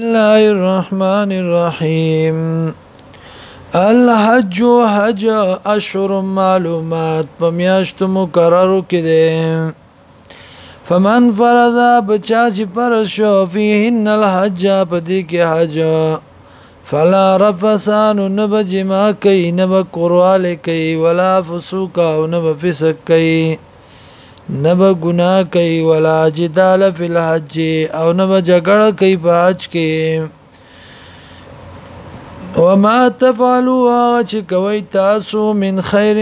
الله الرحمن الرحيم الحج حج اشهر معلومات په میاشتو مقررو کې دي فمن فرض بچا چې پر شو فيهن الحج په دې کې حج فلا رفسان نبجما کوي نب قرواله کوي ولا فسوق او نب فسق کوي نبا گناه کوي ولا جدال فی الحج او نبا جګړه کوي په حج کې وما تفعلوا چې کوي تاسو من خیر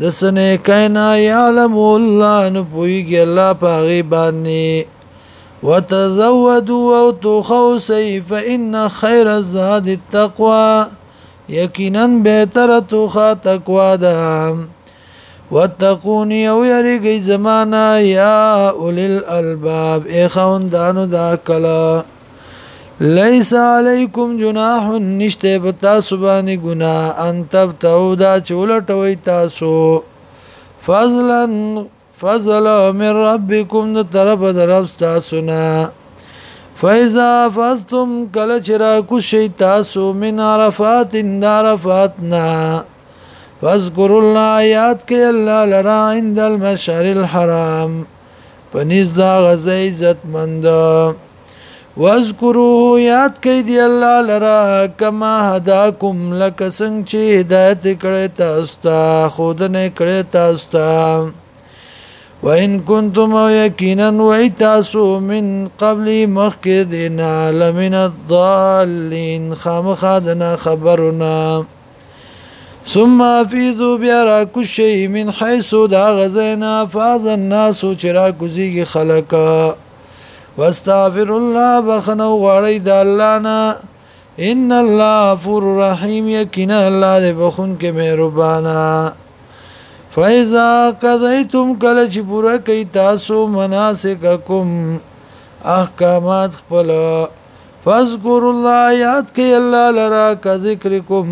د سنه کینا یعلم الله نو پویږي الله پاغي باندې وتزودوا او تخوسي فان خير الزاد التقوى یقینا بهتر توخه تقوا ده واتقون یو یریږي زمانہ یا اولل الباب ای خوندانو دا کلا لیس علیکم جناح نشته پتا سبحانی گنا ان تب تودا چولټوي تاسو فضلا فضلا من ربکم د طرف درف تاسو نه فاذا فزتم کل چرا کو شی تاسو من عرفات اندارفاتنا فاذكر الله یاد کې الله لرا عند المشعر الحرام پنيز دا غزه عزت مند واذكروه یاد کې دی الله لرا کما هداکم لک څنګه چې هدایت کړی تاسو ته خود نه کړی تاسو ته وان كنتم یقینا ویتاسو من قبل مخک دینا لمن الضالین خامخدنا خبرنا خبرنا ثم فیذو بیا را کوشي من حيث دا غزینا فاز الناس چرا کوزیږي خلق واستغفر الله بخنو غړی د الله نه ان الله غفور رحیم یقینا الله دې بخون کې مهربانا فاذا قضیتم کله چې پوره کوي تاسو مناسککم احکامات خپل فذكر الله یاد کوي الله لرا کذکرکم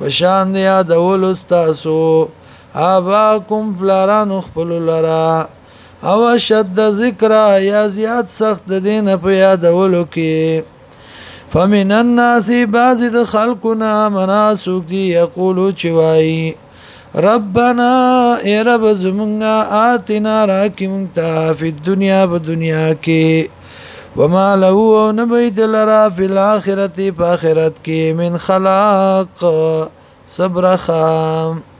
پشان دیا دول استاسو آباکم فلارانو خپل لرا او شد ذکر یا زیات سخت دین په یادولو کې فمن الناس بعض د خلقنا مناسوک دی یقولو چوای ربنا ای رب زمونږه آتنا راکې مونږ ته په دنیا په دنیا کې وما له او نبید لرا فی الاخرت پا آخرت کی من خلاق صبر خام